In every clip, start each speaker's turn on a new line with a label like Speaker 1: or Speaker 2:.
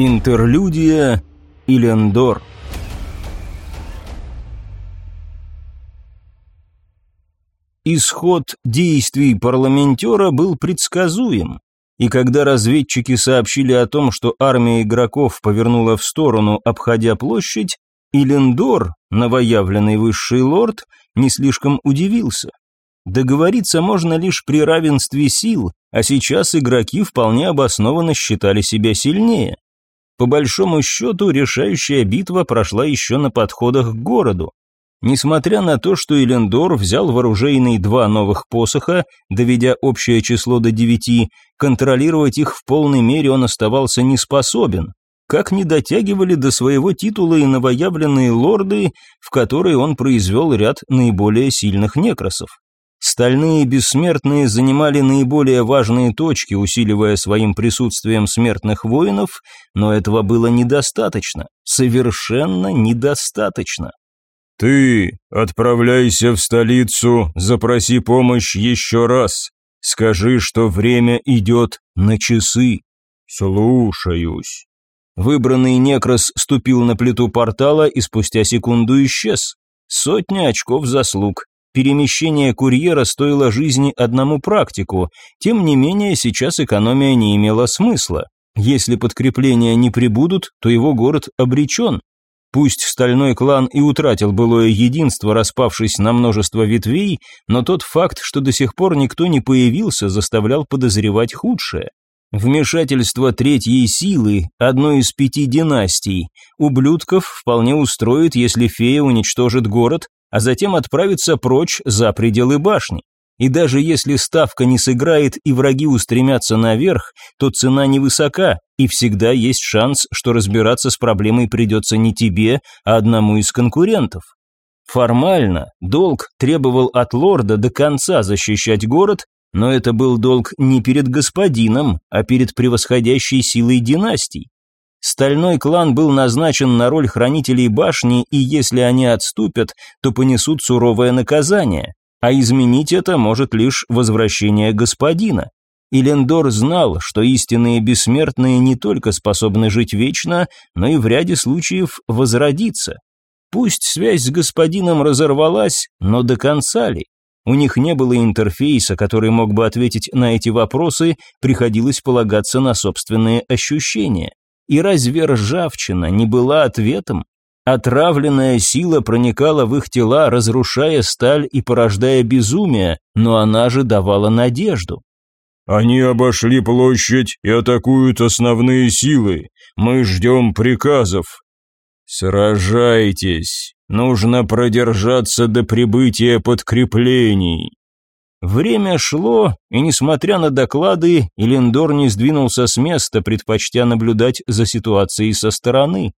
Speaker 1: Интерлюдия Илендор Исход действий парламентера был предсказуем, и когда разведчики сообщили о том, что армия игроков повернула в сторону, обходя площадь, Илендор, новоявленный высший лорд, не слишком удивился. Договориться можно лишь при равенстве сил, а сейчас игроки вполне обоснованно считали себя сильнее. По большому счету, решающая битва прошла еще на подходах к городу. Несмотря на то, что Элендор взял вооруженный два новых посоха, доведя общее число до девяти, контролировать их в полной мере он оставался не способен. Как не дотягивали до своего титула и новоявленные лорды, в которые он произвел ряд наиболее сильных некросов. Стальные бессмертные занимали наиболее важные точки, усиливая своим присутствием смертных воинов, но этого было недостаточно, совершенно недостаточно.
Speaker 2: «Ты отправляйся в столицу, запроси помощь еще раз. Скажи, что время идет на часы. Слушаюсь».
Speaker 1: Выбранный некрос ступил на плиту портала и спустя секунду исчез. Сотня очков заслуг. Перемещение курьера стоило жизни одному практику, тем не менее сейчас экономия не имела смысла. Если подкрепления не прибудут, то его город обречен. Пусть стальной клан и утратил былое единство, распавшись на множество ветвей, но тот факт, что до сих пор никто не появился, заставлял подозревать худшее. Вмешательство третьей силы, одной из пяти династий, ублюдков вполне устроит, если фея уничтожит город, а затем отправится прочь за пределы башни. И даже если ставка не сыграет и враги устремятся наверх, то цена невысока, и всегда есть шанс, что разбираться с проблемой придется не тебе, а одному из конкурентов. Формально долг требовал от лорда до конца защищать город, но это был долг не перед господином, а перед превосходящей силой династий. Стальной клан был назначен на роль хранителей башни, и если они отступят, то понесут суровое наказание, а изменить это может лишь возвращение господина. Илендор знал, что истинные бессмертные не только способны жить вечно, но и в ряде случаев возродиться. Пусть связь с господином разорвалась, но до конца ли? У них не было интерфейса, который мог бы ответить на эти вопросы, приходилось полагаться на собственные ощущения. И разве ржавчина не была ответом? Отравленная сила проникала в их тела, разрушая сталь и порождая безумие, но она же давала надежду.
Speaker 2: «Они обошли площадь и атакуют основные силы. Мы ждем приказов». «Сражайтесь. Нужно продержаться до прибытия подкреплений».
Speaker 1: Время шло, и несмотря на доклады, Элендор не сдвинулся с места, предпочтя наблюдать за ситуацией со стороны.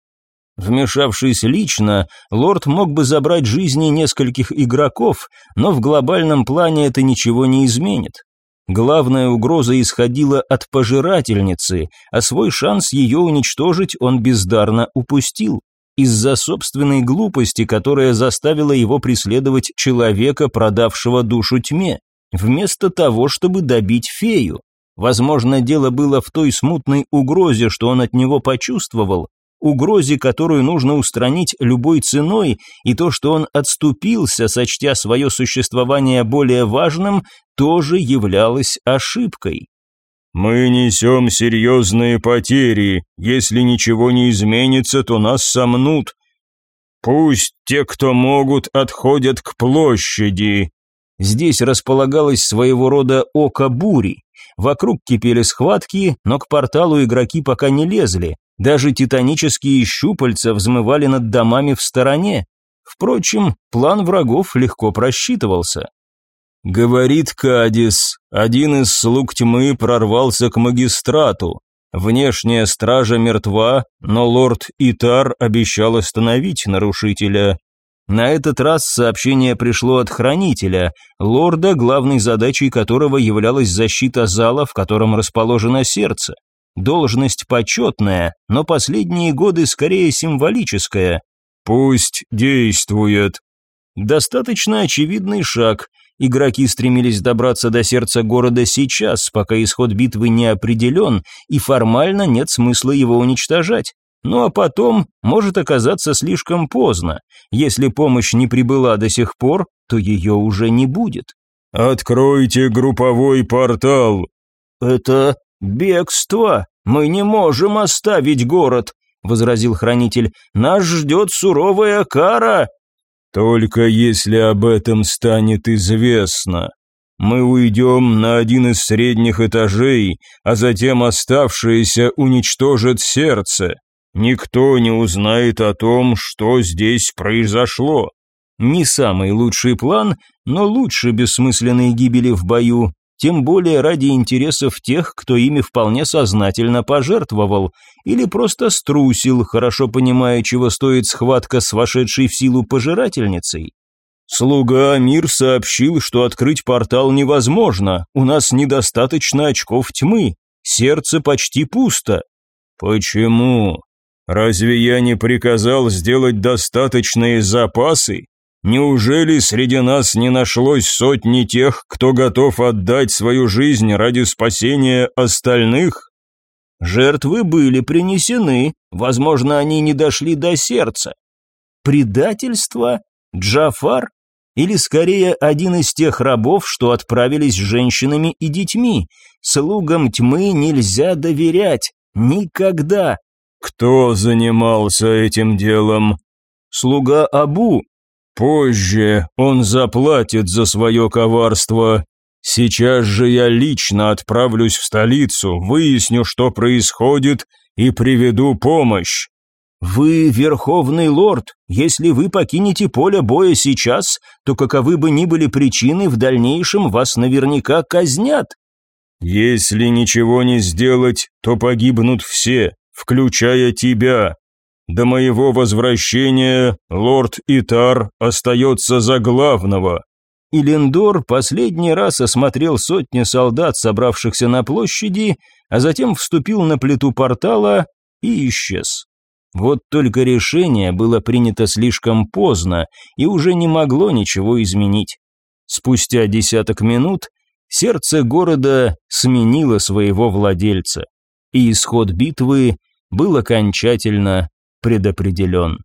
Speaker 1: Вмешавшись лично, лорд мог бы забрать жизни нескольких игроков, но в глобальном плане это ничего не изменит. Главная угроза исходила от пожирательницы, а свой шанс ее уничтожить он бездарно упустил из-за собственной глупости, которая заставила его преследовать человека, продавшего душу тьме вместо того, чтобы добить фею. Возможно, дело было в той смутной угрозе, что он от него почувствовал, угрозе, которую нужно устранить любой ценой, и то, что он отступился, сочтя свое существование более важным, тоже являлось ошибкой.
Speaker 2: «Мы несем серьезные потери. Если ничего не изменится, то нас сомнут. Пусть те, кто могут, отходят к площади»,
Speaker 1: Здесь располагалось своего рода око бури. Вокруг кипели схватки, но к порталу игроки пока не лезли. Даже титанические щупальца взмывали над домами в стороне. Впрочем, план врагов легко просчитывался.
Speaker 2: Говорит Кадис, один из слуг тьмы прорвался к магистрату. Внешняя стража мертва, но лорд Итар обещал остановить нарушителя.
Speaker 1: На этот раз сообщение пришло от хранителя, лорда, главной задачей которого являлась защита зала, в котором расположено сердце. Должность почетная, но последние годы скорее символическая.
Speaker 2: «Пусть действует».
Speaker 1: Достаточно очевидный шаг. Игроки стремились добраться до сердца города сейчас, пока исход битвы не определен, и формально нет смысла его уничтожать. Ну а потом может оказаться слишком поздно. Если помощь не прибыла до сих пор, то ее уже не будет.
Speaker 2: «Откройте групповой портал!»
Speaker 1: «Это бегство! Мы не можем оставить город!» — возразил хранитель. «Нас ждет суровая кара!»
Speaker 2: Только если об этом станет известно. Мы уйдем на один из средних этажей, а затем оставшиеся уничтожат сердце. Никто не узнает о том, что здесь произошло.
Speaker 1: Не самый лучший план, но лучше бессмысленной гибели в бою, тем более ради интересов тех, кто ими вполне сознательно пожертвовал, или просто струсил, хорошо понимая, чего стоит схватка с вошедшей в силу пожирательницей. Слуга Амир сообщил, что открыть портал невозможно, у нас недостаточно очков тьмы, сердце почти пусто.
Speaker 2: Почему? Разве я не приказал сделать достаточные запасы? Неужели среди нас не нашлось сотни тех, кто готов отдать свою жизнь ради спасения остальных?
Speaker 1: Жертвы были принесены, возможно, они не дошли до сердца. Предательство? Джафар? Или скорее один из тех рабов, что отправились с женщинами и детьми? Слугам тьмы нельзя доверять. Никогда.
Speaker 2: Кто занимался этим делом?
Speaker 1: Слуга Абу,
Speaker 2: Позже он заплатит за свое коварство. Сейчас же я лично отправлюсь в столицу, выясню, что происходит, и приведу помощь.
Speaker 1: Вы верховный лорд. Если вы покинете поле боя сейчас, то каковы бы ни были причины, в дальнейшем вас наверняка казнят.
Speaker 2: Если ничего не сделать, то погибнут все, включая тебя. До моего возвращения лорд Итар остается за главного».
Speaker 1: И Лендор последний раз осмотрел сотни солдат, собравшихся на площади, а затем вступил на плиту портала и исчез. Вот только решение было принято слишком поздно и уже не могло ничего изменить. Спустя десяток минут сердце города сменило своего владельца, и исход битвы был окончательно предопределен.